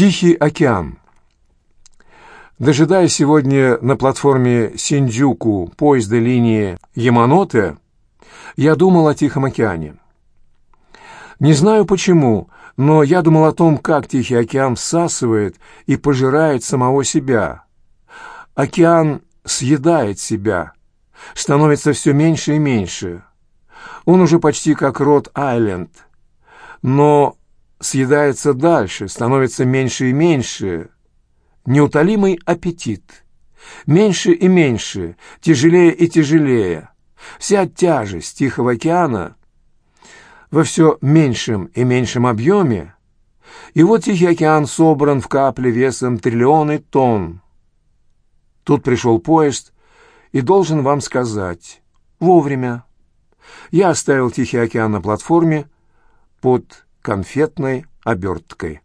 Тихий океан. Дожидаясь сегодня на платформе Синдзюку поезда линии Яманоте, я думал о Тихом океане. Не знаю почему, но я думал о том, как Тихий океан всасывает и пожирает самого себя. Океан съедает себя, становится все меньше и меньше. Он уже почти как Рот-Айленд, но съедается дальше, становится меньше и меньше. Неутолимый аппетит. Меньше и меньше, тяжелее и тяжелее. Вся тяжесть Тихого океана во все меньшем и меньшем объеме, и вот Тихий океан собран в капле весом триллионы тонн. Тут пришел поезд и должен вам сказать, вовремя. Я оставил Тихий океан на платформе под конфетной оберткой.